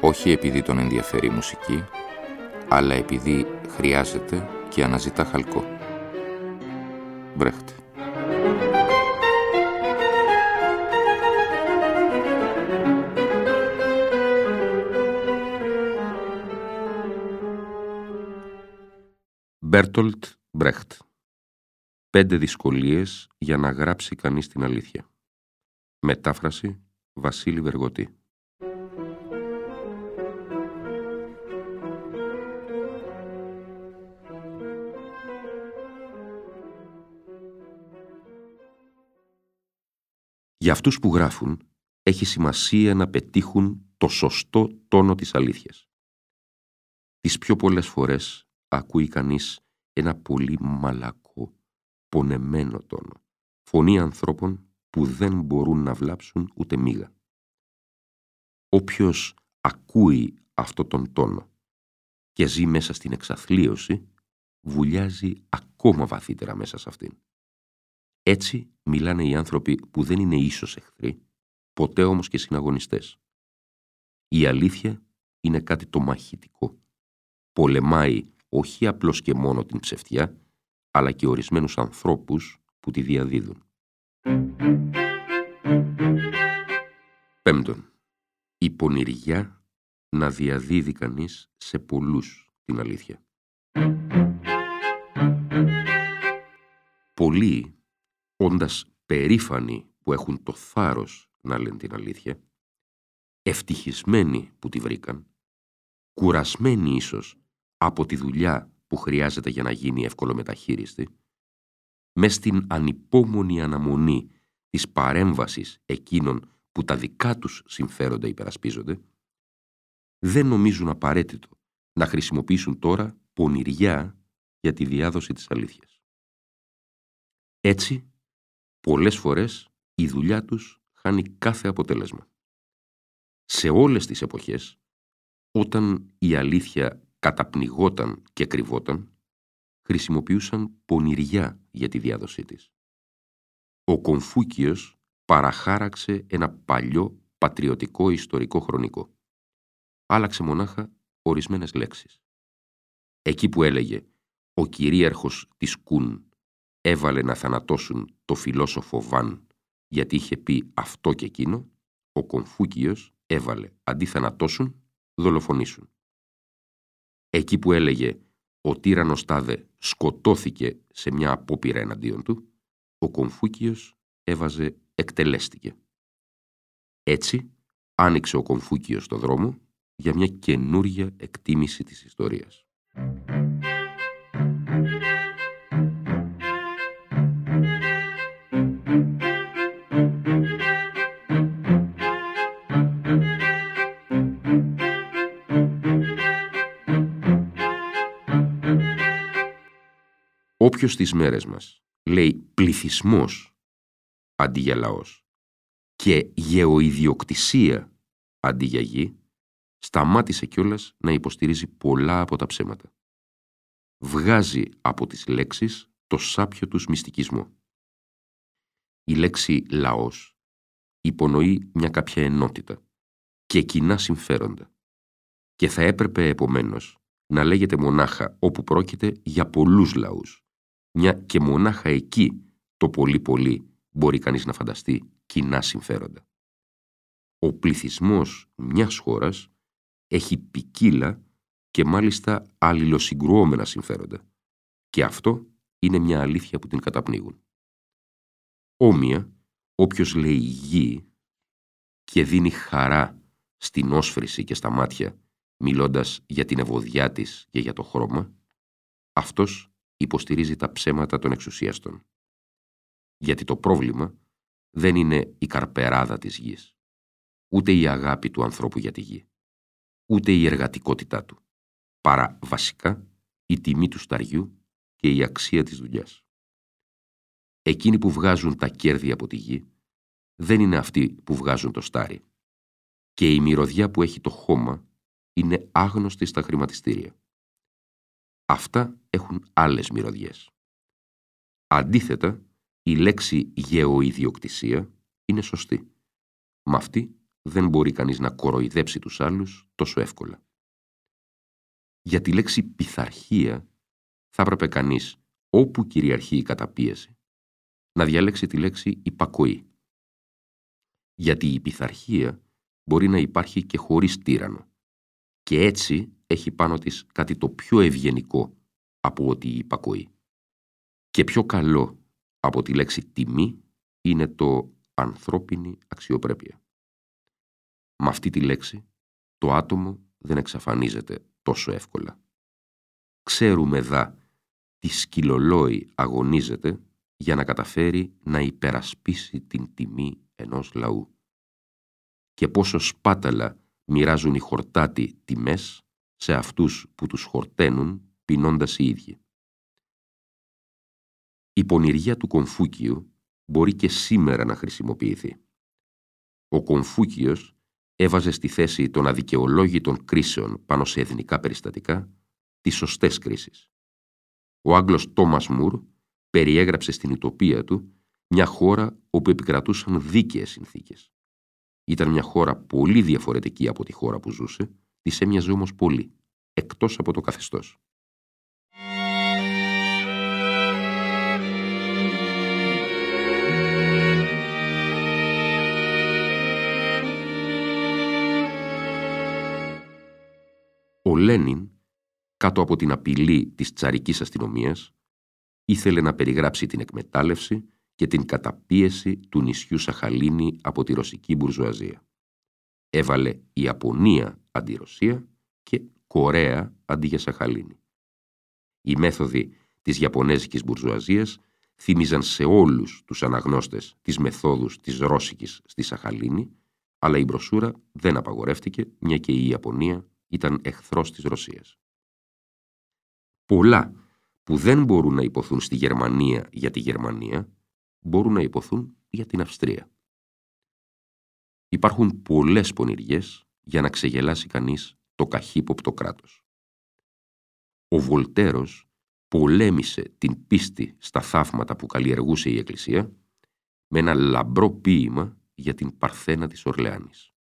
όχι επειδή τον ενδιαφέρει η μουσική, αλλά επειδή χρειάζεται και αναζητά χαλκό. Μπρέχτε. Μπέρτολτ Μπρέχτ Πέντε δυσκολίες για να γράψει κανείς την αλήθεια. Μετάφραση Βασίλη Βεργοτή Για αυτούς που γράφουν, έχει σημασία να πετύχουν το σωστό τόνο της αλήθειας. Τις πιο πολλές φορές ακούει κανείς ένα πολύ μαλακό, πονεμένο τόνο, φωνή ανθρώπων που δεν μπορούν να βλάψουν ούτε μίγα. Όποιος ακούει αυτό τον τόνο και ζει μέσα στην εξαθλίωση, βουλιάζει ακόμα βαθύτερα μέσα σε αυτήν. Έτσι μιλάνε οι άνθρωποι που δεν είναι ίσως εχθροί, ποτέ όμως και συναγωνιστές. Η αλήθεια είναι κάτι το μαχητικό. Πολεμάει όχι απλώς και μόνο την ψευτιά, αλλά και ορισμένους ανθρώπους που τη διαδίδουν. Πέμπτον, η πονηριά να διαδίδει κανείς σε πολλούς την αλήθεια. Πολλοί όντας περήφανοι που έχουν το θάρρος να λένε την αλήθεια, ευτυχισμένοι που τη βρήκαν, κουρασμένοι ίσως από τη δουλειά που χρειάζεται για να γίνει ευκολομεταχείριστη, μες στην ανυπόμονη αναμονή της παρέμβασης εκείνων που τα δικά τους συμφέροντα υπερασπίζονται, δεν νομίζουν απαραίτητο να χρησιμοποιήσουν τώρα πονηριά για τη διάδοση της αλήθειας. Έτσι, πολλές φορές η δουλειά τους χάνει κάθε αποτέλεσμα. Σε όλες τις εποχές, όταν η αλήθεια καταπνιγόταν και κρυβόταν, χρησιμοποιούσαν πονηριά για τη διάδοσή της. Ο Κομφούκιος παραχάραξε ένα παλιό πατριωτικό ιστορικό χρονικό. Άλλαξε μονάχα ορισμένες λέξεις. Εκεί που έλεγε «Ο κυρίαρχος της Κούν έβαλε να θανατώσουν το φιλόσοφο Βαν γιατί είχε πει αυτό και εκείνο, ο Κομφούκιος έβαλε αντί θανατώσουν, δολοφονήσουν. Εκεί που έλεγε ο τύρανος τάδε σκοτώθηκε σε μια απόπειρα εναντίον του, ο Κομφούκιος έβαζε εκτελέστηκε. Έτσι άνοιξε ο Κομφούκιος το δρόμο για μια καινούρια εκτίμηση της ιστορίας. Όποιος στις μέρες μας λέει πληθυσμός αντί για λαός και γεωιδιοκτησία αντί για γη, σταμάτησε κιόλας να υποστηρίζει πολλά από τα ψέματα. Βγάζει από τις λέξεις το σάπιο τους μυστικισμό. Η λέξη λαός υπονοεί μια κάποια ενότητα και κοινά συμφέροντα και θα έπρεπε επομένως να λέγεται μονάχα όπου πρόκειται για πολλούς λαούς μια και μονάχα εκεί το πολύ πολύ μπορεί κανείς να φανταστεί κοινά συμφέροντα. Ο πληθυσμός μιας χώρας έχει ποικίλα και μάλιστα αλληλοσυγκρουόμενα συμφέροντα. Και αυτό είναι μια αλήθεια που την καταπνίγουν. Όμοια, όποιος λέει γη και δίνει χαρά στην όσφρηση και στα μάτια, μιλώντας για την ευωδιά της και για το χρώμα, αυτός υποστηρίζει τα ψέματα των εξουσίαστων. Γιατί το πρόβλημα δεν είναι η καρπεράδα της γης, ούτε η αγάπη του ανθρώπου για τη γη. ούτε η εργατικότητά του, παρά βασικά η τιμή του σταριού και η αξία της δουλειάς. Εκείνοι που βγάζουν τα κέρδη από τη γη δεν είναι αυτοί που βγάζουν το στάρι. Και η μυρωδιά που έχει το χώμα είναι άγνωστη στα χρηματιστήρια. Αυτά έχουν άλλες μυρωδιές. Αντίθετα, η λέξη γεωιδιοκτησία είναι σωστή. Με αυτή δεν μπορεί κανείς να κοροϊδέψει τους άλλους τόσο εύκολα. Για τη λέξη πειθαρχία θα έπρεπε κανείς, όπου κυριαρχεί η καταπίεση, να διαλέξει τη λέξη υπακοή. Γιατί η πειθαρχία μπορεί να υπάρχει και χωρίς τύρανο και έτσι έχει πάνω της κάτι το πιο ευγενικό από ότι η υπακοή. Και πιο καλό από τη λέξη τιμή είναι το ανθρώπινη αξιοπρέπεια. Με αυτή τη λέξη το άτομο δεν εξαφανίζεται τόσο εύκολα. Ξέρουμε δα τι σκυλολόη αγωνίζεται για να καταφέρει να υπερασπίσει την τιμή ενός λαού. Και πόσο σπάταλα μοιράζουν οι χορτάτοι τιμές σε αυτούς που τους χορταίνουν πεινώντας οι ίδιοι. Η πονηριά του Κομφούκιου μπορεί και σήμερα να χρησιμοποιηθεί. Ο Κομφούκιος έβαζε στη θέση των αδικαιολόγητων κρίσεων πάνω σε εθνικά περιστατικά τις σωστές κρίσεις. Ο Άγγλος Τόμας Μουρ περιέγραψε στην ουτοπία του μια χώρα όπου επικρατούσαν δίκαιες συνθήκες. Ήταν μια χώρα πολύ διαφορετική από τη χώρα που ζούσε, της έμοιαζε όμως πολύ, εκτός από το καθεστώς. Ο Λένιν, κάτω από την απειλή της τσαρικής αστυνομίας, ήθελε να περιγράψει την εκμετάλλευση και την καταπίεση του νησιού Σαχαλίνη από τη ρωσική μπουρζουαζία. Έβαλε Ιαπωνία αντί Ρωσία και Κορέα αντί για Σαχαλίνη. Οι μέθοδοι της Ιαπωνέζικης μπουρζουαζίας θύμιζαν σε όλους τους αναγνώστες τις μεθόδους της Ρώσικης στη Σαχαλίνη, αλλά η μπροσούρα δεν απαγορεύτηκε, μια και η Ιαπωνία ήταν εχθρός της Ρωσίας. Πολλά που δεν μπορούν να υποθούν στη Γερμανία για τη Γερμανία, μπορούν να υποθούν για την Αυστρία. Υπάρχουν πολλές πονηριές για να ξεγελάσει κανείς το καχύποπτο κράτος. Ο Βολτέρος πολέμησε την πίστη στα θαύματα που καλλιεργούσε η Εκκλησία με ένα λαμπρό ποίημα για την Παρθένα της Ορλεάνης.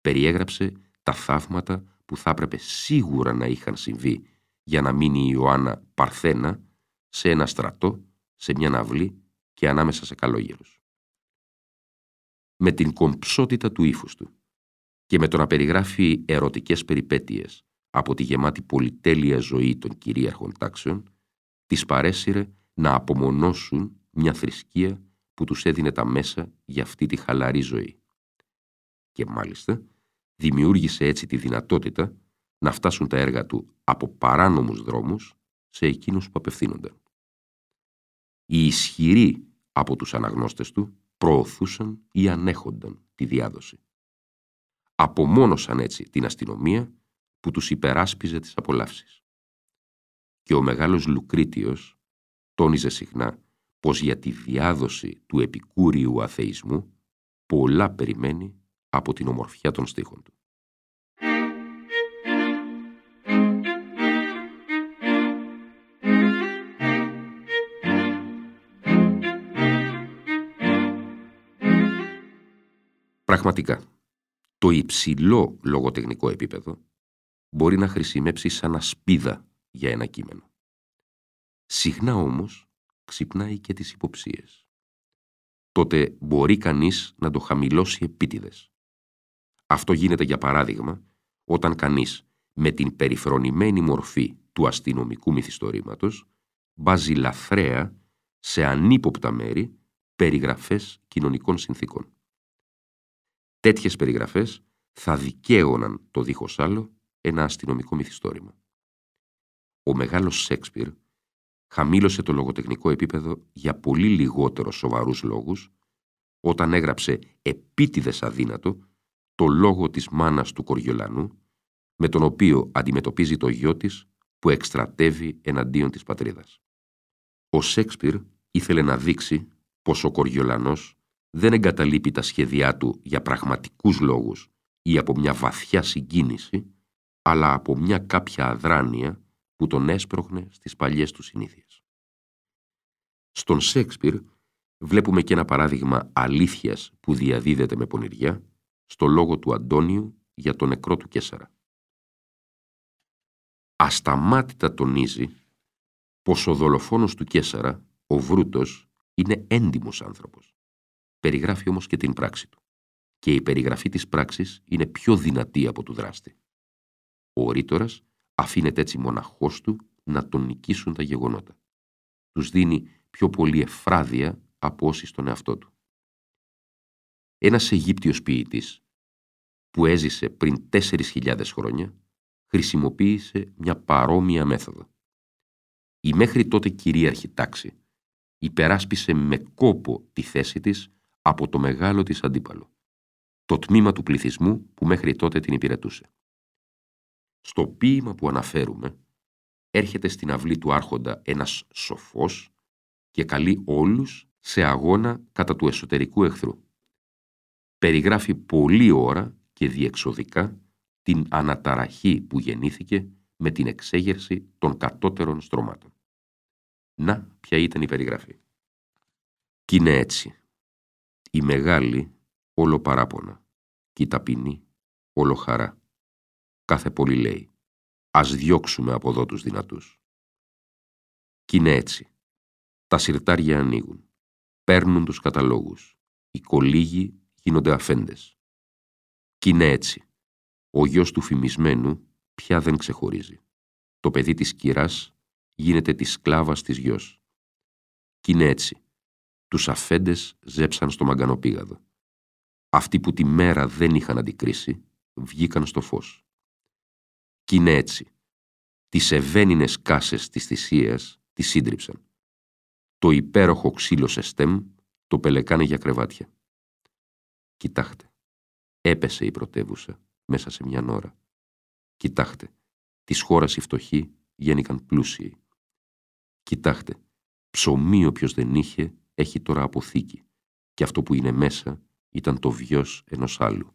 Περιέγραψε τα θαύματα που θα έπρεπε σίγουρα να είχαν συμβεί για να μείνει η Ιωάννα Παρθένα σε ένα στρατό, σε μια ναυλή και ανάμεσα σε καλόγερους. Με την κομψότητα του ύφους του και με το να περιγράφει ερωτικές περιπέτειες από τη γεμάτη πολυτέλεια ζωή των κυρίαρχων τάξεων, τις παρέσυρε να απομονώσουν μια θρησκεία που τους έδινε τα μέσα για αυτή τη χαλαρή ζωή. Και μάλιστα δημιούργησε έτσι τη δυνατότητα να φτάσουν τα έργα του από παράνομους δρόμους σε εκείνους που απευθύνονταν. Οι ισχυροί από τους αναγνώστες του προωθούσαν ή ανέχονταν τη διάδοση. Απομόνωσαν έτσι την αστυνομία που τους υπεράσπιζε τις απολαύσεις. Και ο μεγάλος Λουκρίτιος τόνιζε συχνά πως για τη διάδοση του επικούριου αθεϊσμού πολλά περιμένει από την ομορφιά των στίχων του. Πραγματικά, το υψηλό λογοτεχνικό επίπεδο μπορεί να χρησιμεύσει σαν ασπίδα για ένα κείμενο. Συχνά όμως ξυπνάει και τις υποψίες. Τότε μπορεί κανείς να το χαμηλώσει επίτηδες. Αυτό γίνεται για παράδειγμα όταν κανείς με την περιφρονημένη μορφή του αστυνομικού μυθιστορήματος βάζει λαθρέα σε ανύποπτα μέρη περιγραφές κοινωνικών συνθήκων. Τέτοιες περιγραφές θα δικαίωναν το δίχως άλλο ένα αστυνομικό μυθιστόρημα. Ο μεγάλος Σέξπιρ χαμήλωσε το λογοτεχνικό επίπεδο για πολύ λιγότερο σοβαρούς λόγους όταν έγραψε επίτηδες αδύνατο το λόγο της μάνας του Κοριολανού με τον οποίο αντιμετωπίζει το γιο της που εκστρατεύει εναντίον της πατρίδας. Ο Σέξπιρ ήθελε να δείξει πως ο Κοριολανός δεν εγκαταλείπει τα σχέδιά του για πραγματικούς λόγους ή από μια βαθιά συγκίνηση, αλλά από μια κάποια αδράνεια που τον έσπροχνε στις παλιές του συνήθειες. Στον Σέξπιρ βλέπουμε και ένα παράδειγμα αλήθειας που διαδίδεται με πονηριά στο λόγο του Αντώνιου για τον νεκρό του Κέσσαρα. Ασταμάτητα τονίζει πως ο δολοφόνος του Κέσσαρα, ο Βρούτος, είναι έντιμος άνθρωπος. Περιγράφει όμως και την πράξη του. Και η περιγραφή της πράξης είναι πιο δυνατή από του δράστη. Ο ρήτορας αφήνεται έτσι μοναχός του να τον νικήσουν τα γεγονότα. Τους δίνει πιο πολύ εφράδια από όσοι στον εαυτό του. Ένας Αιγύπτιος ποιητής που έζησε πριν 4.000 χρόνια χρησιμοποίησε μια παρόμοια μέθοδο. Η μέχρι τότε κυρίαρχη τάξη υπεράσπισε με κόπο τη θέση της από το μεγάλο της αντίπαλο, το τμήμα του πληθυσμού που μέχρι τότε την υπηρετούσε. Στο ποίημα που αναφέρουμε, έρχεται στην αυλή του άρχοντα ένας σοφός και καλεί όλους σε αγώνα κατά του εσωτερικού εχθρού. Περιγράφει πολλή ώρα και διεξοδικά την αναταραχή που γεννήθηκε με την εξέγερση των κατώτερων στρώματων. Να, ποια ήταν η περιγραφή. Κι είναι έτσι. Η μεγάλη όλο παράπονα και η ταπεινή όλο χαρά. Κάθε πολύ λέει, ας διώξουμε από εδώ τους δυνατούς. Κι είναι έτσι. Τα συρτάρια ανοίγουν, παίρνουν τους καταλόγους, οι κολύγοι γίνονται αφέντες. Κι είναι έτσι. Ο γιος του φημισμένου πια δεν ξεχωρίζει. Το παιδί της κυράς γίνεται της σκλάβας της γιος. Κι είναι έτσι. Τους αφέντες ζέψαν στο μαγκανοπήγαδο. Αυτοί που τη μέρα δεν είχαν αντικρίσει, βγήκαν στο φως. Κι είναι έτσι. Τις ευαίνινες κάσες της θυσίας τις σύντριψαν. Το υπέροχο ξύλο σε στέμ το πελεκάνε για κρεβάτια. Κοιτάχτε. Έπεσε η πρωτεύουσα μέσα σε μια ώρα. Κοιτάχτε. Της χώρας οι φτωχοί γέννηκαν πλούσιοι. Κοιτάχτε. Ψωμί όποιος δεν είχε έχει τώρα αποθήκη και αυτό που είναι μέσα ήταν το βιός ενός άλλου.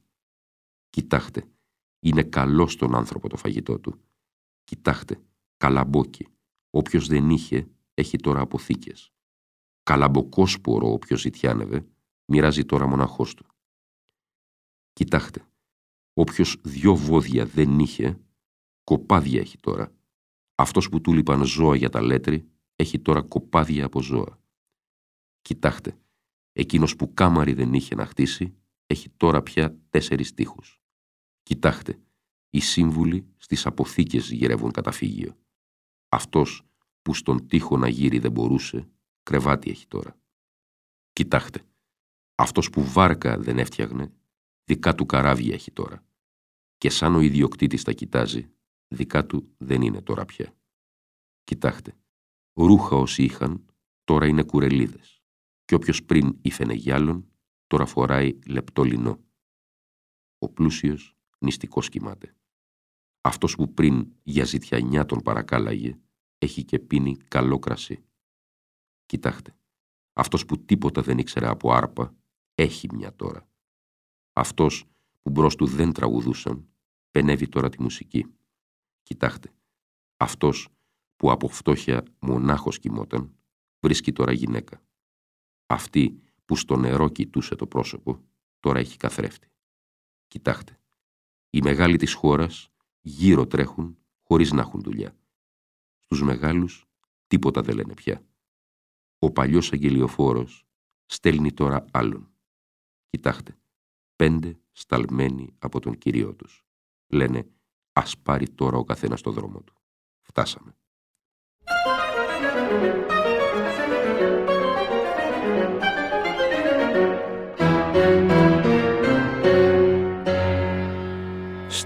Κοιτάχτε. Είναι καλό στον άνθρωπο το φαγητό του. Κοιτάχτε. Καλαμπόκι. Όποιος δεν είχε έχει τώρα αποθήκες. Καλαμποκόσπορο όποιος ζητιάνευε μοιράζει τώρα μοναχός του. Κοιτάχτε. Όποιος δυο βόδια δεν είχε, κοπάδια έχει τώρα. Αυτός που του λείπαν ζώα για τα λέτρη, έχει τώρα κοπάδια από ζώα. Κοιτάχτε, εκείνος που κάμαρι δεν είχε να χτίσει, έχει τώρα πια τέσσερις τείχους. Κοιτάχτε, οι σύμβουλοι στις αποθήκες γυρεύουν καταφύγιο. Αυτός που στον τείχο να γύρει δεν μπορούσε, κρεβάτι έχει τώρα. Κοιτάχτε, αυτός που βάρκα δεν έφτιαγνε, δικά του καράβια έχει τώρα. Και σαν ο ιδιοκτήτης τα κοιτάζει, δικά του δεν είναι τώρα πια. Κοιτάχτε, ρούχα όσοι είχαν, τώρα είναι κουρελίδες. Και όποιος πριν ήφαινε γυάλων, τώρα φοράει λεπτό λινό. Ο πλούσιος νηστικός κοιμάται. Αυτός που πριν για ζητιανιά τον παρακάλαγε, έχει και πίνει καλό κρασί. Κοιτάχτε, αυτός που τίποτα δεν ήξερε από άρπα, έχει μια τώρα. Αυτός που μπρος του δεν τραγουδούσαν, πενεύει τώρα τη μουσική. Κοιτάχτε, αυτός που από φτώχεια μονάχος κοιμόταν, βρίσκει τώρα γυναίκα. Αυτή που στο νερό κοιτούσε το πρόσωπο, τώρα έχει καθρέφτη. Κοιτάχτε, οι μεγάλοι της χώρας γύρω τρέχουν χωρίς να έχουν δουλειά. Στους μεγάλους τίποτα δεν λένε πια. Ο παλιός αγγελιοφόρος στέλνει τώρα άλλον. Κοιτάχτε, πέντε σταλμένοι από τον Κυρίό τους. Λένε, ας πάρει τώρα ο καθένας το δρόμο του. Φτάσαμε.